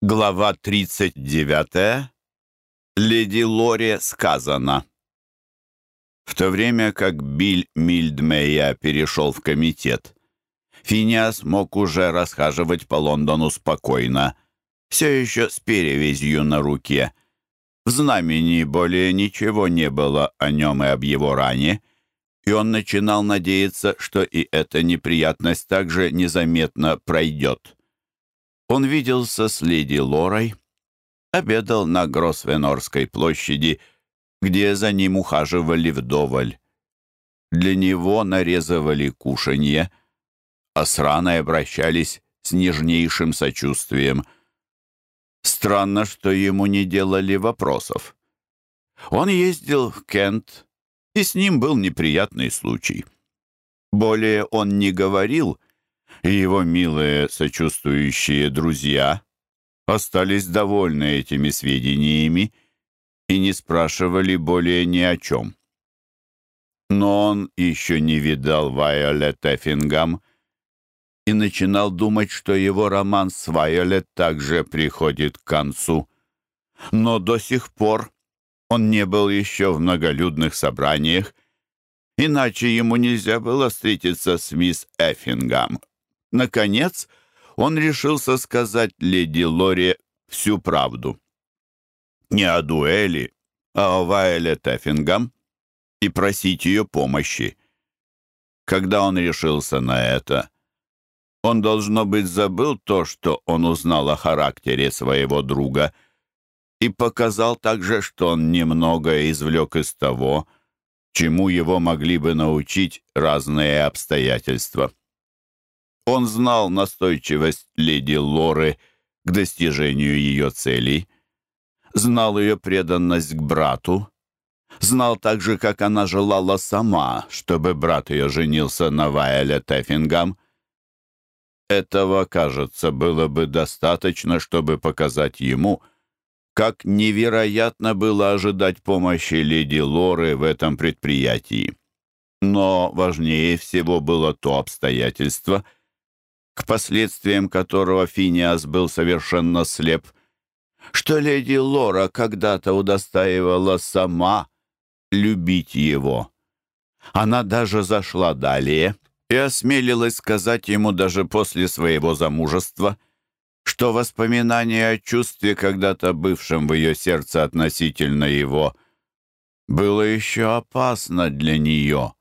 Глава 39. Леди Лоре сказано. В то время как Биль Мильдмея перешел в комитет, Финиас мог уже расхаживать по Лондону спокойно, все еще с перевязью на руке. В знамени более ничего не было о нем и об его ране, и он начинал надеяться, что и эта неприятность также незаметно пройдет. Он виделся с леди Лорой, обедал на Гросвенорской площади, где за ним ухаживали вдоволь. Для него нарезывали кушанье, а с раной обращались с нежнейшим сочувствием. Странно, что ему не делали вопросов. Он ездил в Кент, и с ним был неприятный случай. Более он не говорил, и его милые сочувствующие друзья остались довольны этими сведениями и не спрашивали более ни о чем. Но он еще не видал Вайолет Эффингам и начинал думать, что его роман с Вайолет также приходит к концу. Но до сих пор он не был еще в многолюдных собраниях, иначе ему нельзя было встретиться с мисс Эффингам, Наконец, он решился сказать леди Лоре всю правду. Не о дуэли, а о Вайле Теффингам и просить ее помощи. Когда он решился на это, он, должно быть, забыл то, что он узнал о характере своего друга, и показал также, что он немного извлек из того, чему его могли бы научить разные обстоятельства. Он знал настойчивость леди Лоры к достижению ее целей, знал ее преданность к брату, знал также, как она желала сама, чтобы брат ее женился на Вайле Теффингам. Этого, кажется, было бы достаточно, чтобы показать ему, как невероятно было ожидать помощи леди Лоры в этом предприятии. Но важнее всего было то обстоятельство — к последствиям которого Финиас был совершенно слеп, что леди Лора когда-то удостаивала сама любить его. Она даже зашла далее и осмелилась сказать ему даже после своего замужества, что воспоминание о чувстве, когда-то бывшем в ее сердце относительно его, было еще опасно для нее.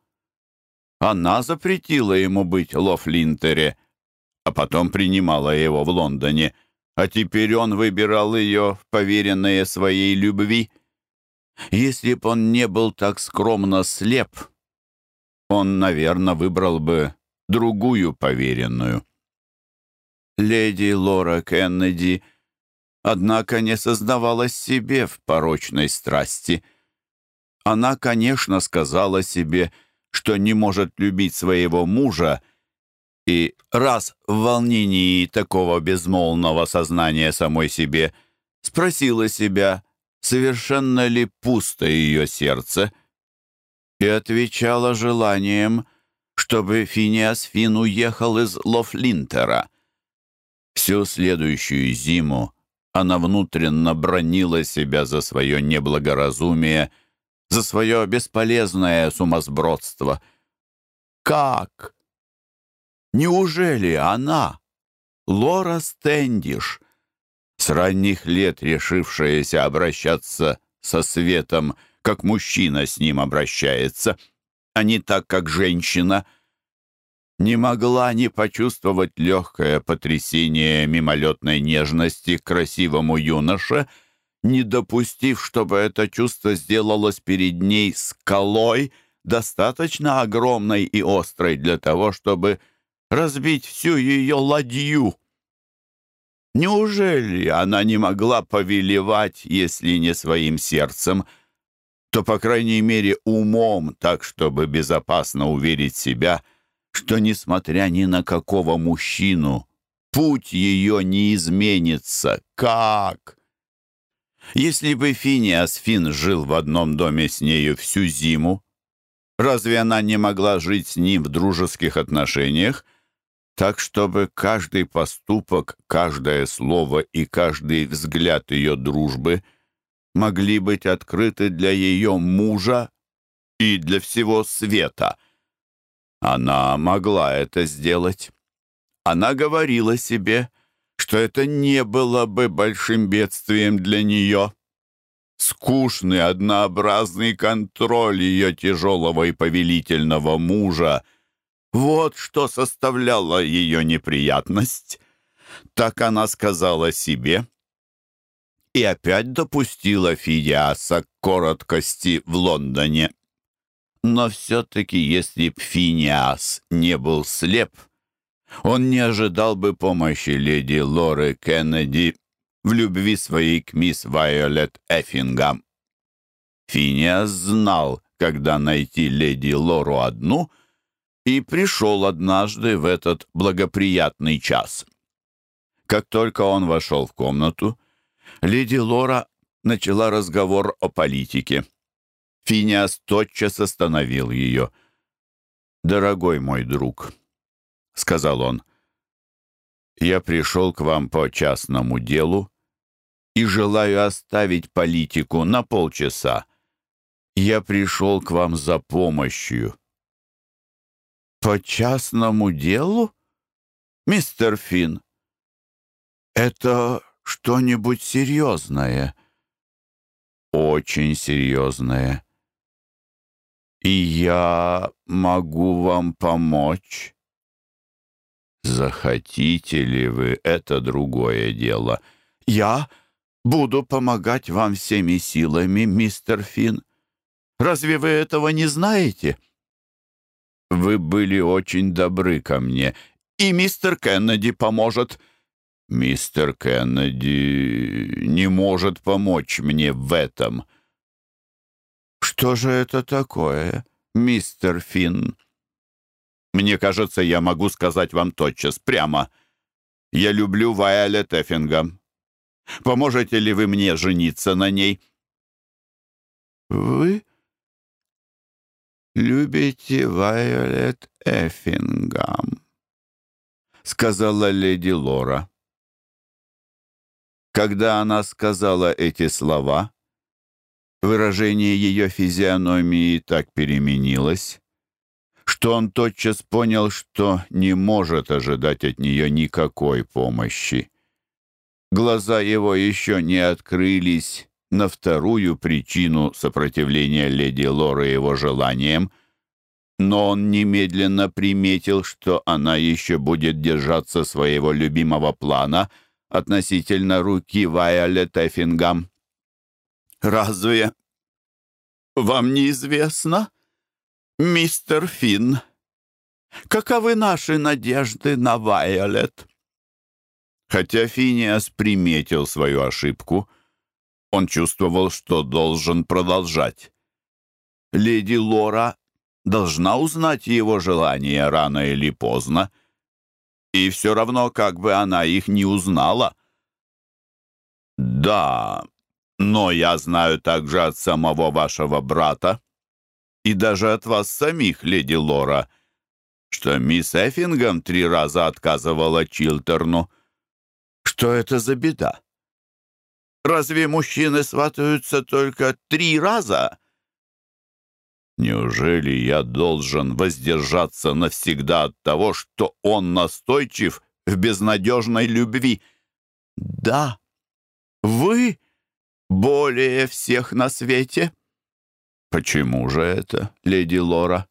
Она запретила ему быть Лофлинтере, а потом принимала его в Лондоне, а теперь он выбирал ее в поверенные своей любви. Если б он не был так скромно слеп, он, наверное, выбрал бы другую поверенную. Леди Лора Кеннеди, однако, не сознавалась себе в порочной страсти. Она, конечно, сказала себе, что не может любить своего мужа, и раз в волнении такого безмолвного сознания самой себе спросила себя, совершенно ли пусто ее сердце, и отвечала желанием, чтобы Финиас Фин уехал из Лофлинтера. Всю следующую зиму она внутренно бронила себя за свое неблагоразумие, за свое бесполезное сумасбродство. Как? Неужели она, Лора Стэндиш, с ранних лет решившаяся обращаться со светом, как мужчина с ним обращается, а не так, как женщина, не могла не почувствовать легкое потрясение мимолетной нежности к красивому юноше, не допустив, чтобы это чувство сделалось перед ней скалой, достаточно огромной и острой для того, чтобы разбить всю ее ладью. Неужели она не могла повелевать, если не своим сердцем, то, по крайней мере, умом, так, чтобы безопасно уверить себя, что, несмотря ни на какого мужчину, путь ее не изменится. Как? Если бы Финиас Фин жил в одном доме с нею всю зиму, разве она не могла жить с ним в дружеских отношениях, так чтобы каждый поступок, каждое слово и каждый взгляд ее дружбы могли быть открыты для ее мужа и для всего света. Она могла это сделать. Она говорила себе, что это не было бы большим бедствием для нее. Скучный, однообразный контроль ее тяжелого и повелительного мужа — вот что составляло ее неприятность. Так она сказала себе и опять допустила Фиdiаса к короткости в Лондоне. Но все-таки, если б Финиас не был слеп, он не ожидал бы помощи леди Лоры Кеннеди в любви своей к мисс Вайолет Эффингам. Финиас знал, когда найти леди Лору одну и пришел однажды в этот благоприятный час. Как только он вошел в комнату, леди Лора начала разговор о политике. Финиас тотчас остановил ее. «Дорогой мой друг», — сказал он, — «я пришел к вам по частному делу и желаю оставить политику на полчаса. Я пришел к вам за помощью». «По частному делу, мистер Финн? Это что-нибудь серьезное?» «Очень серьезное. И я могу вам помочь?» «Захотите ли вы, это другое дело. Я буду помогать вам всеми силами, мистер Финн. Разве вы этого не знаете?» Вы были очень добры ко мне, и мистер Кеннеди поможет». «Мистер Кеннеди не может помочь мне в этом». «Что же это такое, мистер Финн?» «Мне кажется, я могу сказать вам тотчас, прямо. Я люблю Вайолет Эффингам. Поможете ли вы мне жениться на ней?» «Вы любите Вайолет Эффингам», — сказала леди Лора. Когда она сказала эти слова, выражение ее физиономии так переменилось, что он тотчас понял, что не может ожидать от нее никакой помощи. Глаза его еще не открылись, на вторую причину сопротивления леди Лоры его желаниям, но он немедленно приметил, что она еще будет держаться своего любимого плана относительно руки Вайолет Эффингам. «Разве вам неизвестно, мистер Финн, каковы наши надежды на Вайолет?» Хотя Финиас приметил свою ошибку, он чувствовал, что должен продолжать. Леди Лора должна узнать его желания рано или поздно, и все равно, как бы она их не узнала. «Да, но я знаю также от самого вашего брата и даже от вас самих, леди Лора, что мисс Эффингем три раза отказывала Чилтерну. Что это за беда? Разве мужчины сватаются только три раза? Неужели я должен воздержаться навсегда от того, что он настойчив в безнадежной любви? Да, вы более всех на свете. Почему же это, леди Лора?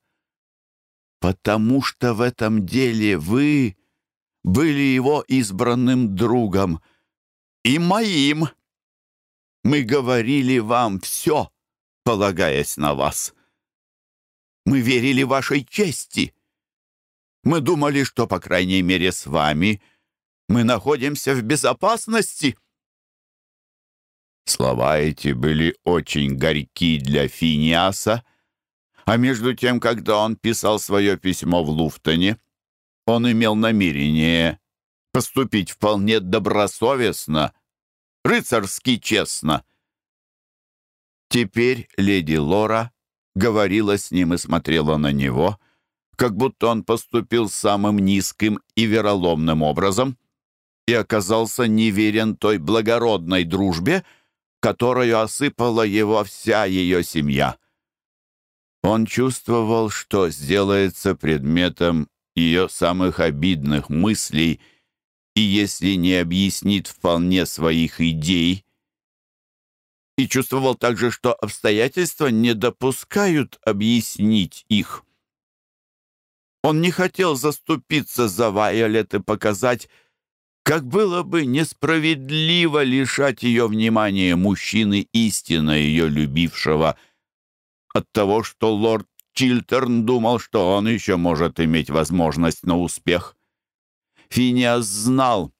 Потому что в этом деле вы были его избранным другом и моим. Мы говорили вам все, полагаясь на вас. Мы верили вашей чести. Мы думали, что, по крайней мере, с вами мы находимся в безопасности». Слова эти были очень горьки для Финиаса, а между тем, когда он писал свое письмо в Луфтоне, он имел намерение поступить вполне добросовестно рыцарски честно. Теперь леди Лора говорила с ним и смотрела на него, как будто он поступил самым низким и вероломным образом и оказался неверен той благородной дружбе, которую осыпала его вся ее семья. Он чувствовал, что сделается предметом ее самых обидных мыслей, и если не объяснит вполне своих идей, и чувствовал также, что обстоятельства не допускают объяснить их. Он не хотел заступиться за Вайолет и показать, как было бы несправедливо лишать ее внимания мужчины, истинно ее любившего, от того, что лорд Чилтерн думал, что он еще может иметь возможность на успех. Финиас знал,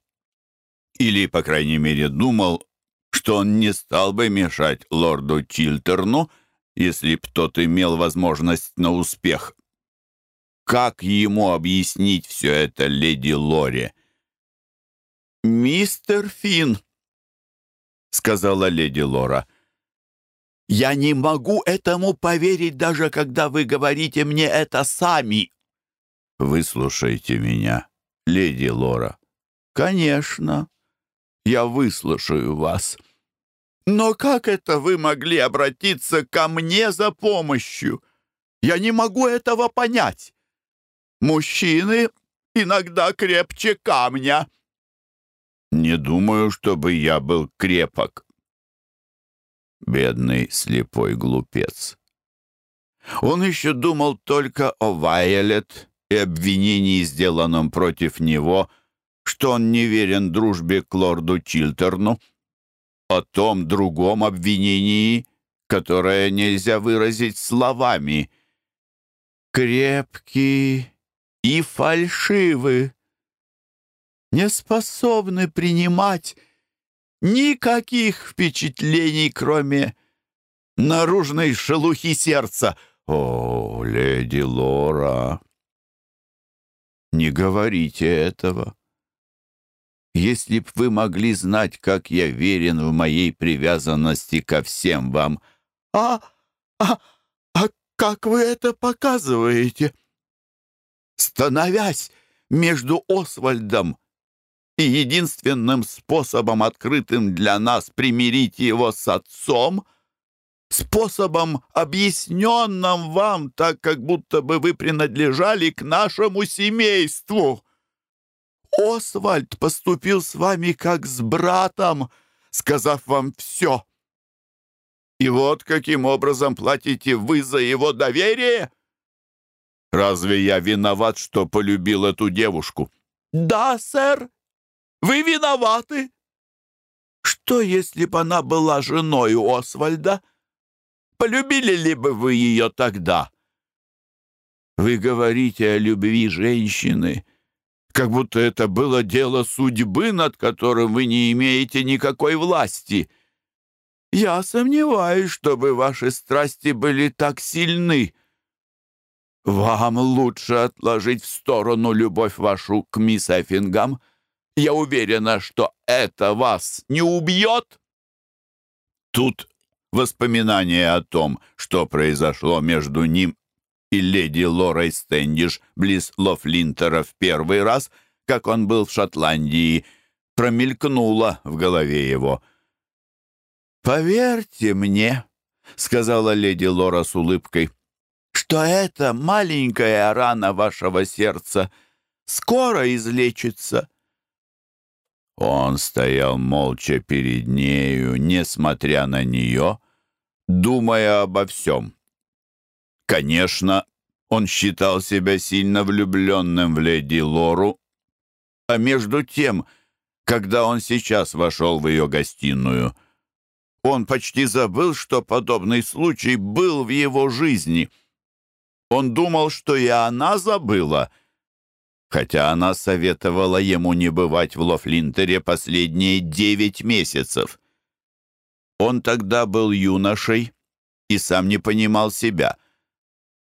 или, по крайней мере, думал, что он не стал бы мешать лорду Чилтерну, если б тот имел возможность на успех. Как ему объяснить все это леди Лори? «Мистер Финн», — сказала леди Лора, — я не могу этому поверить, даже когда вы говорите мне это сами. Выслушайте меня, леди Лора. Конечно, я выслушаю вас. Но как это вы могли обратиться ко мне за помощью? Я не могу этого понять. Мужчины иногда крепче камня. Не думаю, чтобы я был крепок бедный слепой глупец. Он еще думал только о Вайолет и обвинении, сделанном против него, что он не верен дружбе к лорду Чилтерну, о том другом обвинении, которое нельзя выразить словами. «Крепкий и фальшивы, не способны принимать Никаких впечатлений, кроме наружной шелухи сердца. О, леди Лора, не говорите этого. Если б вы могли знать, как я верен в моей привязанности ко всем вам. А, а, а как вы это показываете? Становясь между Освальдом и единственным способом, открытым для нас, примирить его с отцом, способом, объясненным вам, так как будто бы вы принадлежали к нашему семейству. Освальд поступил с вами как с братом, сказав вам все. И вот каким образом платите вы за его доверие? Разве я виноват, что полюбил эту девушку? Да, сэр, вы виноваты. Что, если бы она была женой Освальда? Полюбили ли бы вы ее тогда? Вы говорите о любви женщины, как будто это было дело судьбы, над которым вы не имеете никакой власти. Я сомневаюсь, чтобы ваши страсти были так сильны. Вам лучше отложить в сторону любовь вашу к мисс Эффингам — я уверена, что это вас не убьет. Тут воспоминание о том, что произошло между ним и леди Лорой Стэндиш близ Лофлинтера в первый раз, как он был в Шотландии, промелькнуло в голове его. «Поверьте мне», — сказала леди Лора с улыбкой, «что эта маленькая рана вашего сердца скоро излечится». Он стоял молча перед нею, несмотря на нее, думая обо всем. Конечно, он считал себя сильно влюбленным в леди Лору, а между тем, когда он сейчас вошел в ее гостиную, он почти забыл, что подобный случай был в его жизни. Он думал, что и она забыла — хотя она советовала ему не бывать в Лофлинтере последние девять месяцев. Он тогда был юношей и сам не понимал себя.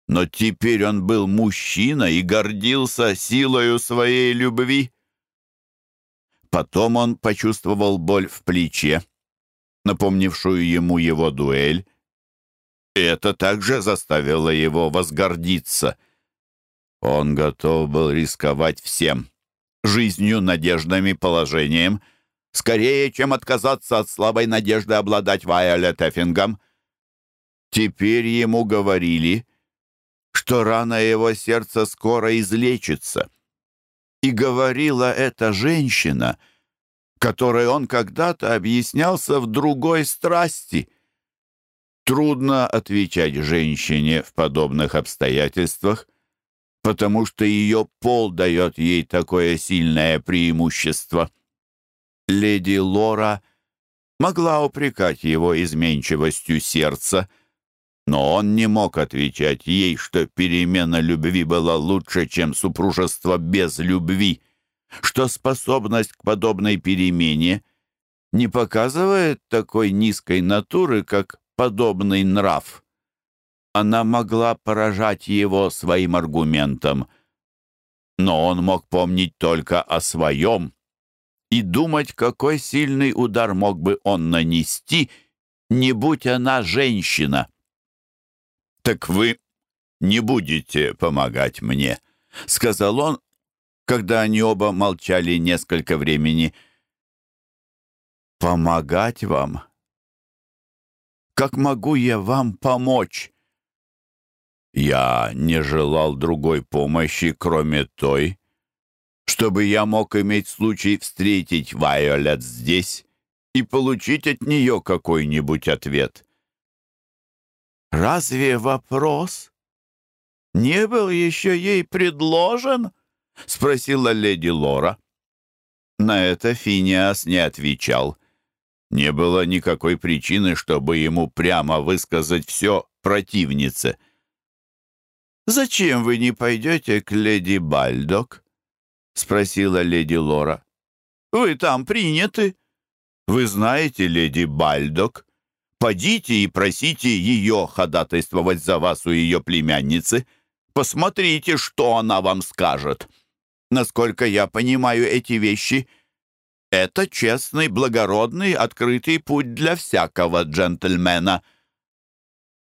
Но теперь он был мужчина и гордился силою своей любви. Потом он почувствовал боль в плече, напомнившую ему его дуэль, и это также заставило его возгордиться — Он готов был рисковать всем. Жизнью, надеждами, положением. Скорее, чем отказаться от слабой надежды обладать Вайолет Эффингом. Теперь ему говорили, что рана его сердца скоро излечится. И говорила эта женщина, которой он когда-то объяснялся в другой страсти. Трудно отвечать женщине в подобных обстоятельствах, потому что ее пол дает ей такое сильное преимущество. Леди Лора могла упрекать его изменчивостью сердца, но он не мог отвечать ей, что перемена любви была лучше, чем супружество без любви, что способность к подобной перемене не показывает такой низкой натуры, как подобный нрав. Она могла поражать его своим аргументом, но он мог помнить только о своем и думать, какой сильный удар мог бы он нанести, не будь она женщина. «Так вы не будете помогать мне», — сказал он, когда они оба молчали несколько времени. «Помогать вам? Как могу я вам помочь?» Я не желал другой помощи, кроме той, чтобы я мог иметь случай встретить Вайолет здесь и получить от нее какой-нибудь ответ. «Разве вопрос не был еще ей предложен?» — спросила леди Лора. На это Финиас не отвечал. Не было никакой причины, чтобы ему прямо высказать все противнице — «Зачем вы не пойдете к леди Бальдок?» — спросила леди Лора. «Вы там приняты. Вы знаете леди Бальдок. Подите и просите ее ходатайствовать за вас у ее племянницы. Посмотрите, что она вам скажет. Насколько я понимаю эти вещи, это честный, благородный, открытый путь для всякого джентльмена».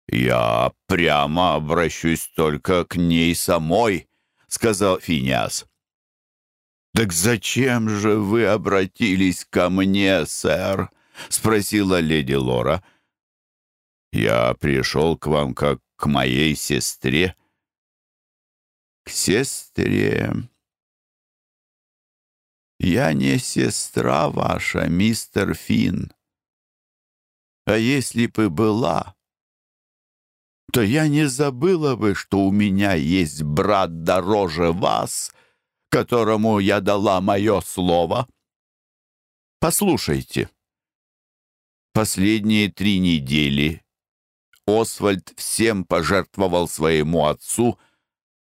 «Я прямо обращусь только к ней самой», — сказал Финиас. «Так зачем же вы обратились ко мне, сэр?» — спросила леди Лора. «Я пришел к вам как к моей сестре». «К сестре?» «Я не сестра ваша, мистер Финн. А если бы была, то я не забыла бы, что у меня есть брат дороже вас, которому я дала мое слово. Послушайте. Последние три недели Освальд всем пожертвовал своему отцу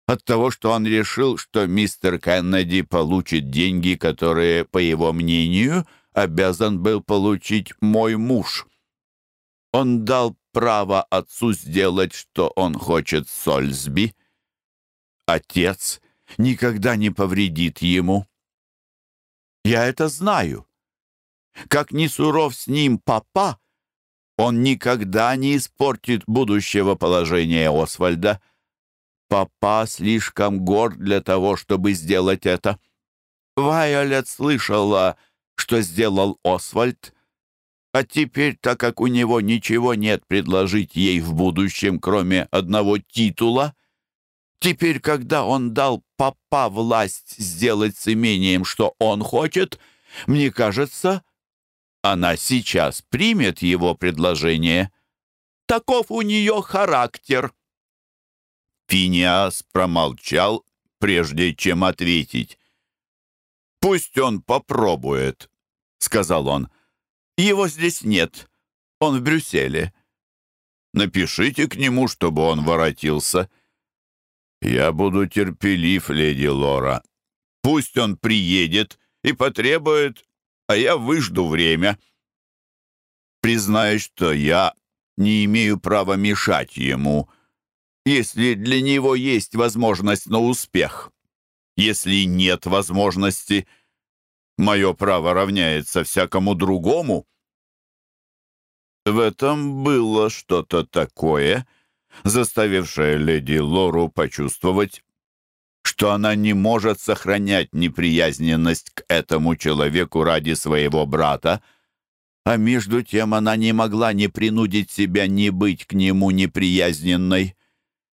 от того, что он решил, что мистер Кеннеди получит деньги, которые, по его мнению, обязан был получить мой муж. Он дал право отцу сделать, что он хочет с Сольсби. Отец никогда не повредит ему. Я это знаю. Как ни суров с ним папа, он никогда не испортит будущего положения Освальда. Папа слишком горд для того, чтобы сделать это. Вайолет слышала, что сделал Освальд, а теперь, так как у него ничего нет предложить ей в будущем, кроме одного титула, теперь, когда он дал папа власть сделать с имением, что он хочет, мне кажется, она сейчас примет его предложение. Таков у нее характер. Финиас промолчал, прежде чем ответить. «Пусть он попробует», — сказал он. Его здесь нет. Он в Брюсселе. Напишите к нему, чтобы он воротился. Я буду терпелив, леди Лора. Пусть он приедет и потребует, а я выжду время. Признаюсь, что я не имею права мешать ему, если для него есть возможность на успех. Если нет возможности — Мое право равняется всякому другому. В этом было что-то такое, заставившее леди Лору почувствовать, что она не может сохранять неприязненность к этому человеку ради своего брата, а между тем она не могла не принудить себя не быть к нему неприязненной.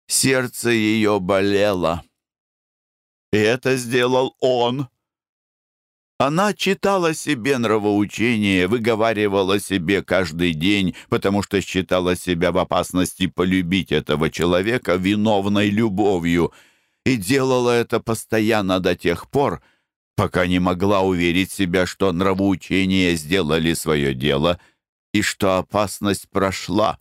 Сердце ее болело. И это сделал он. Она читала себе нравоучение, выговаривала себе каждый день, потому что считала себя в опасности полюбить этого человека виновной любовью, и делала это постоянно до тех пор, пока не могла уверить себя, что нравоучения сделали свое дело и что опасность прошла.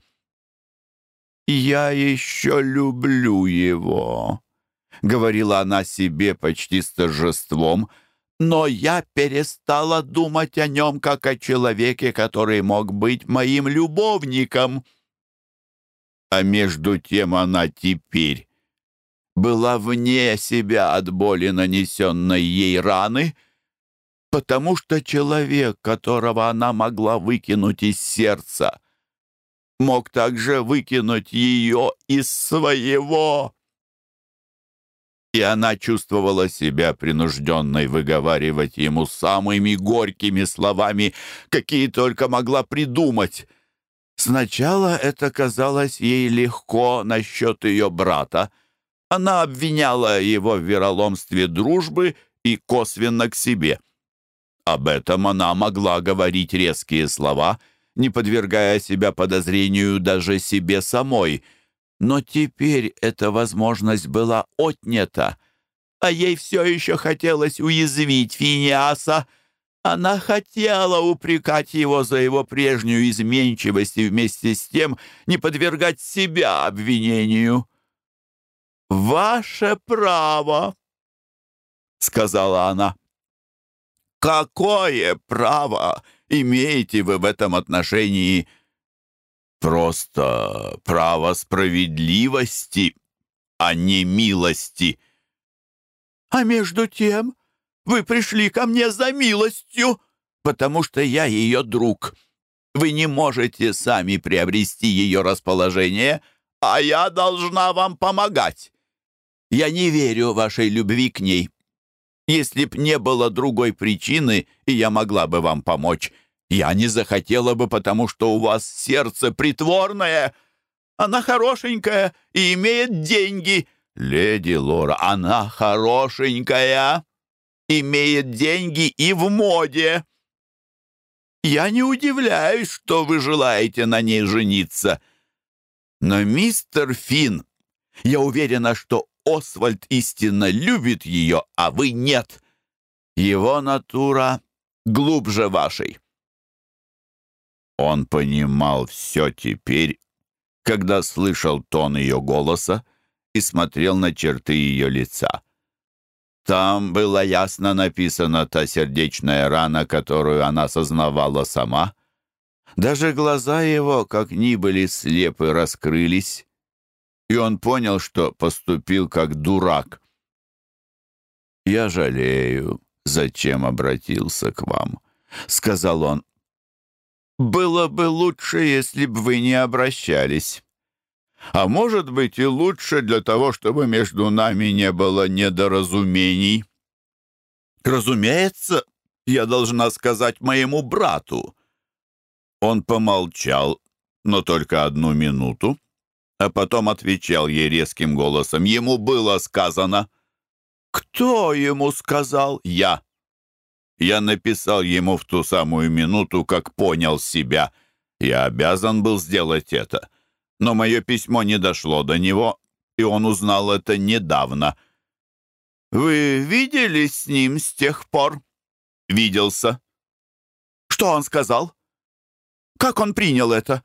«Я еще люблю его», — говорила она себе почти с торжеством, — но я перестала думать о нем как о человеке, который мог быть моим любовником. А между тем она теперь была вне себя от боли, нанесенной ей раны, потому что человек, которого она могла выкинуть из сердца, мог также выкинуть ее из своего и она чувствовала себя принужденной выговаривать ему самыми горькими словами, какие только могла придумать. Сначала это казалось ей легко насчет ее брата. Она обвиняла его в вероломстве дружбы и косвенно к себе. Об этом она могла говорить резкие слова, не подвергая себя подозрению даже себе самой — но теперь эта возможность была отнята, а ей все еще хотелось уязвить Финиаса. Она хотела упрекать его за его прежнюю изменчивость и вместе с тем не подвергать себя обвинению. «Ваше право», — сказала она. «Какое право имеете вы в этом отношении?» Просто право справедливости, а не милости. А между тем вы пришли ко мне за милостью, потому что я ее друг. Вы не можете сами приобрести ее расположение, а я должна вам помогать. Я не верю вашей любви к ней. Если б не было другой причины, и я могла бы вам помочь, я не захотела бы, потому что у вас сердце притворное. Она хорошенькая и имеет деньги. Леди Лора, она хорошенькая, имеет деньги и в моде. Я не удивляюсь, что вы желаете на ней жениться. Но мистер Финн, я уверена, что Освальд истинно любит ее, а вы нет. Его натура глубже вашей. Он понимал все теперь, когда слышал тон ее голоса и смотрел на черты ее лица. Там была ясно написана та сердечная рана, которую она сознавала сама. Даже глаза его, как ни были слепы, раскрылись, и он понял, что поступил как дурак. «Я жалею, зачем обратился к вам», — сказал он. Было бы лучше, если бы вы не обращались. А может быть и лучше для того, чтобы между нами не было недоразумений. Разумеется, я должна сказать моему брату. Он помолчал, но только одну минуту, а потом отвечал ей резким голосом. Ему было сказано. «Кто ему сказал?» «Я». Я написал ему в ту самую минуту, как понял себя. Я обязан был сделать это. Но мое письмо не дошло до него, и он узнал это недавно. «Вы виделись с ним с тех пор?» «Виделся». «Что он сказал? Как он принял это?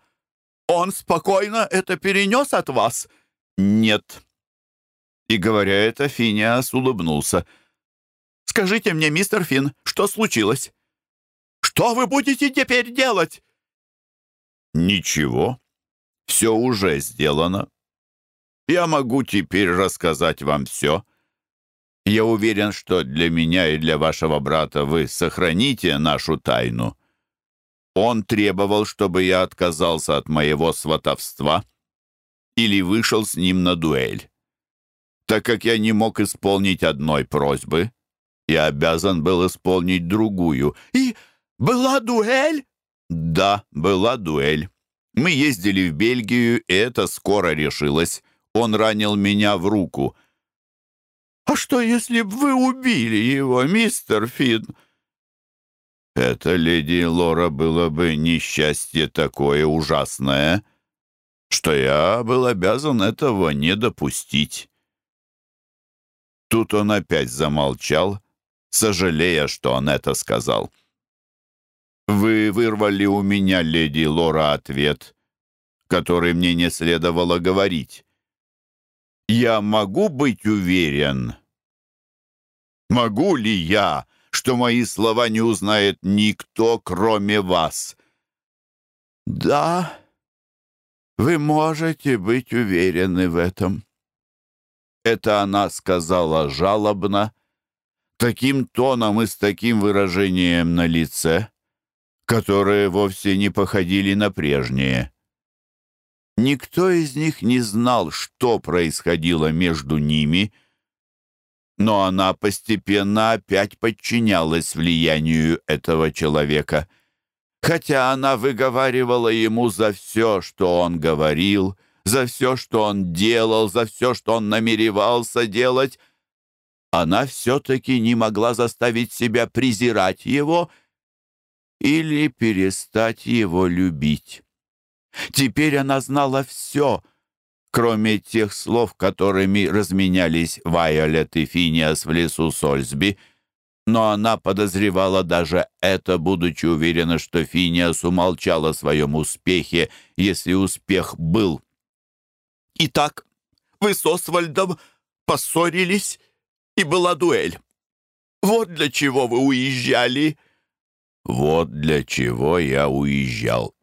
Он спокойно это перенес от вас?» «Нет». И, говоря это, Финиас улыбнулся. Скажите мне, мистер Финн, что случилось? Что вы будете теперь делать?» «Ничего. Все уже сделано. Я могу теперь рассказать вам все. Я уверен, что для меня и для вашего брата вы сохраните нашу тайну. Он требовал, чтобы я отказался от моего сватовства или вышел с ним на дуэль. Так как я не мог исполнить одной просьбы, я обязан был исполнить другую. И была дуэль? Да, была дуэль. Мы ездили в Бельгию, и это скоро решилось. Он ранил меня в руку. «А что, если бы вы убили его, мистер Финн?» «Это, леди Лора, было бы несчастье такое ужасное, что я был обязан этого не допустить». Тут он опять замолчал, сожалея, что он это сказал. «Вы вырвали у меня, леди Лора, ответ, который мне не следовало говорить. Я могу быть уверен? Могу ли я, что мои слова не узнает никто, кроме вас?» «Да, вы можете быть уверены в этом». Это она сказала жалобно, таким тоном и с таким выражением на лице, которые вовсе не походили на прежние. Никто из них не знал, что происходило между ними, но она постепенно опять подчинялась влиянию этого человека. Хотя она выговаривала ему за все, что он говорил, за все, что он делал, за все, что он намеревался делать, она все-таки не могла заставить себя презирать его или перестать его любить. Теперь она знала все, кроме тех слов, которыми разменялись Вайолет и Финиас в лесу Сольсби, но она подозревала даже это, будучи уверена, что Финиас умолчал о своем успехе, если успех был. «Итак, вы с Освальдом поссорились?» И была дуэль. Вот для чего вы уезжали». «Вот для чего я уезжал».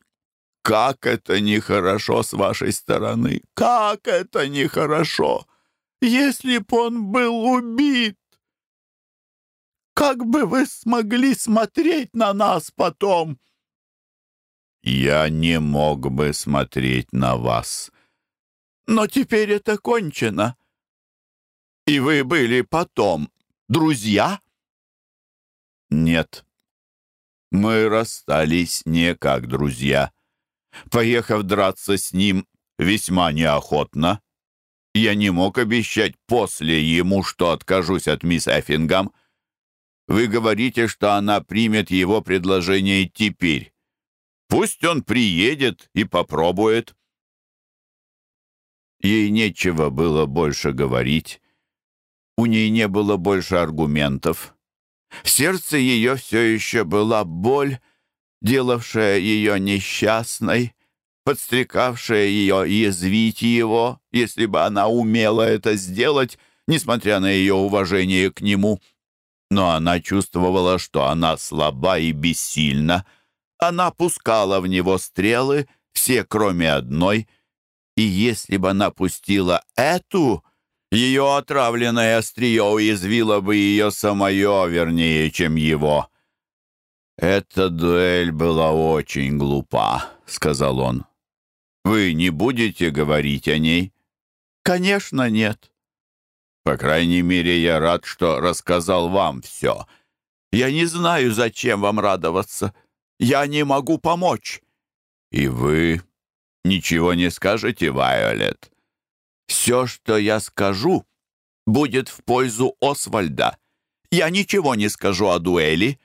«Как это нехорошо с вашей стороны! Как это нехорошо! Если б он был убит! Как бы вы смогли смотреть на нас потом?» «Я не мог бы смотреть на вас». «Но теперь это кончено. И вы были потом друзья? Нет. Мы расстались не как друзья. Поехав драться с ним весьма неохотно, я не мог обещать после ему, что откажусь от мисс Эффингам. Вы говорите, что она примет его предложение теперь. Пусть он приедет и попробует. Ей нечего было больше говорить. У ней не было больше аргументов. В сердце ее все еще была боль, делавшая ее несчастной, подстрекавшая ее язвить его, если бы она умела это сделать, несмотря на ее уважение к нему. Но она чувствовала, что она слаба и бессильна. Она пускала в него стрелы, все кроме одной, и если бы она пустила эту, ее отравленное острие уязвило бы ее самое вернее, чем его. «Эта дуэль была очень глупа», — сказал он. «Вы не будете говорить о ней?» «Конечно, нет». «По крайней мере, я рад, что рассказал вам все. Я не знаю, зачем вам радоваться. Я не могу помочь». «И вы ничего не скажете, Вайолет?» Все, что я скажу, будет в пользу Освальда. Я ничего не скажу о дуэли,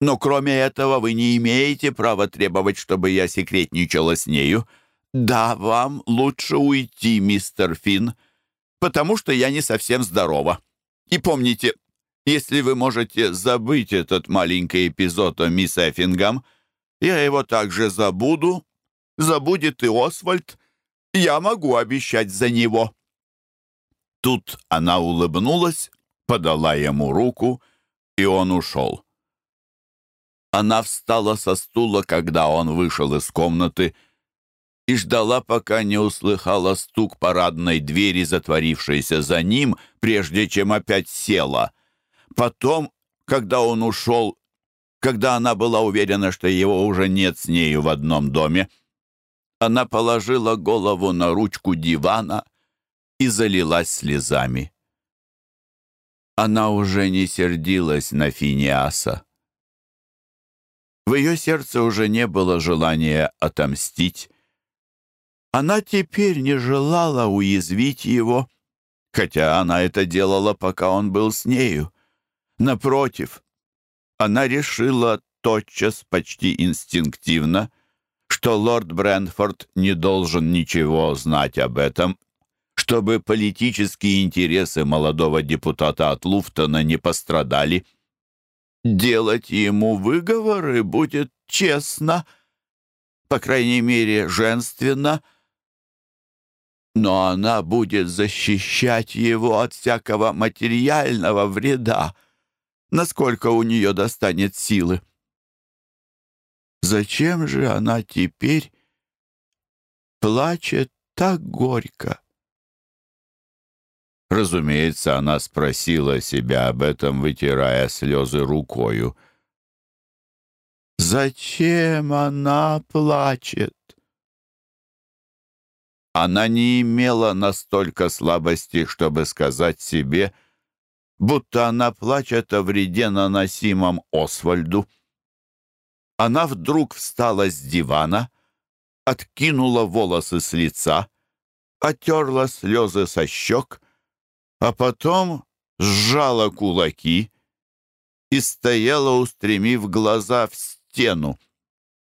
но кроме этого вы не имеете права требовать, чтобы я секретничала с нею. Да, вам лучше уйти, мистер Финн, потому что я не совсем здорова. И помните, если вы можете забыть этот маленький эпизод о мисс Эффингам, я его также забуду, забудет и Освальд, я могу обещать за него». Тут она улыбнулась, подала ему руку, и он ушел. Она встала со стула, когда он вышел из комнаты, и ждала, пока не услыхала стук парадной двери, затворившейся за ним, прежде чем опять села. Потом, когда он ушел, когда она была уверена, что его уже нет с нею в одном доме, она положила голову на ручку дивана и залилась слезами. Она уже не сердилась на Финиаса. В ее сердце уже не было желания отомстить. Она теперь не желала уязвить его, хотя она это делала, пока он был с нею. Напротив, она решила тотчас, почти инстинктивно, что лорд Брэнфорд не должен ничего знать об этом, чтобы политические интересы молодого депутата от Луфтона не пострадали. Делать ему выговоры будет честно, по крайней мере, женственно, но она будет защищать его от всякого материального вреда, насколько у нее достанет силы. Зачем же она теперь плачет так горько? Разумеется, она спросила себя об этом, вытирая слезы рукою. «Зачем она плачет?» Она не имела настолько слабости, чтобы сказать себе, будто она плачет о вреде, наносимом Освальду. Она вдруг встала с дивана, откинула волосы с лица, отерла слезы со щек, а потом сжала кулаки и стояла, устремив глаза в стену.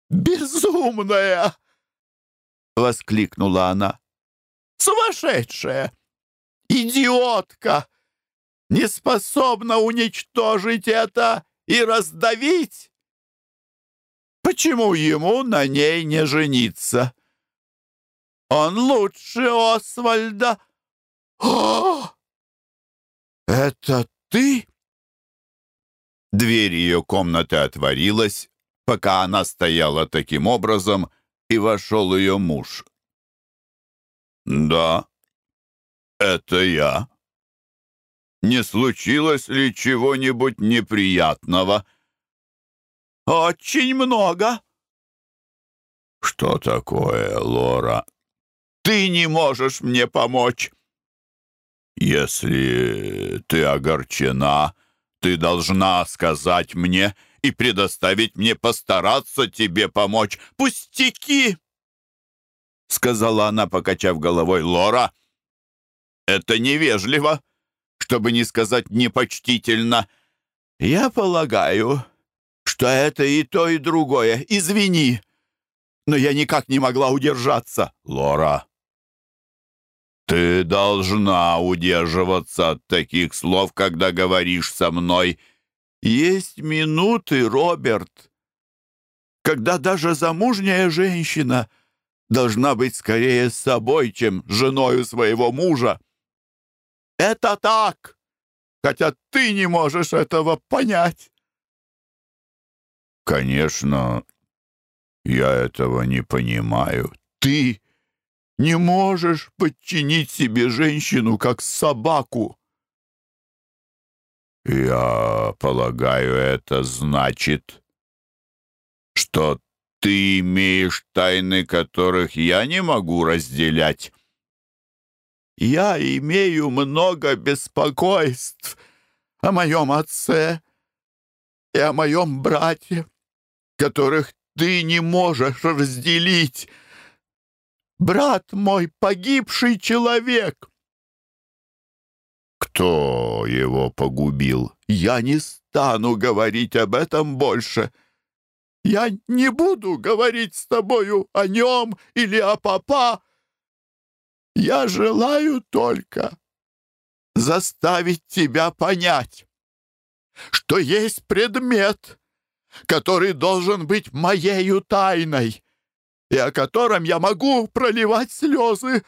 «Безумная!» — воскликнула она. «Сумасшедшая! Идиотка! Не способна уничтожить это и раздавить!» Почему ему на ней не жениться? Он лучше Освальда. О! Это ты? Дверь ее комнаты отворилась, пока она стояла таким образом, и вошел ее муж. «Да, это я. Не случилось ли чего-нибудь неприятного?» «Очень много». «Что такое, Лора?» «Ты не можешь мне помочь». «Если ты огорчена, ты должна сказать мне и предоставить мне постараться тебе помочь. Пустяки!» Сказала она, покачав головой. «Лора, это невежливо, чтобы не сказать непочтительно. Я полагаю, что это и то, и другое. Извини, но я никак не могла удержаться. Лора, ты должна удерживаться от таких слов, когда говоришь со мной. Есть минуты, Роберт, когда даже замужняя женщина должна быть скорее с собой, чем женою своего мужа. Это так, хотя ты не можешь этого понять. «Конечно, я этого не понимаю. Ты не можешь подчинить себе женщину, как собаку». «Я полагаю, это значит, что ты имеешь тайны, которых я не могу разделять». «Я имею много беспокойств о моем отце и о моем брате которых ты не можешь разделить. Брат мой, погибший человек. Кто его погубил? Я не стану говорить об этом больше. Я не буду говорить с тобою о нем или о папа. Я желаю только заставить тебя понять, что есть предмет, который должен быть моею тайной, и о котором я могу проливать слезы,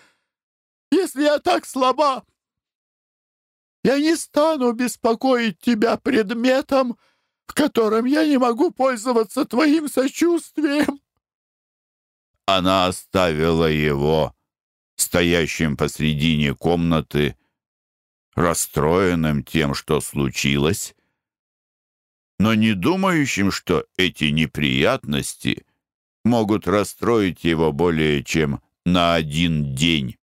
если я так слаба. Я не стану беспокоить тебя предметом, в котором я не могу пользоваться твоим сочувствием». Она оставила его, стоящим посредине комнаты, расстроенным тем, что случилось, но не думающим, что эти неприятности могут расстроить его более чем на один день.